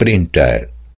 printer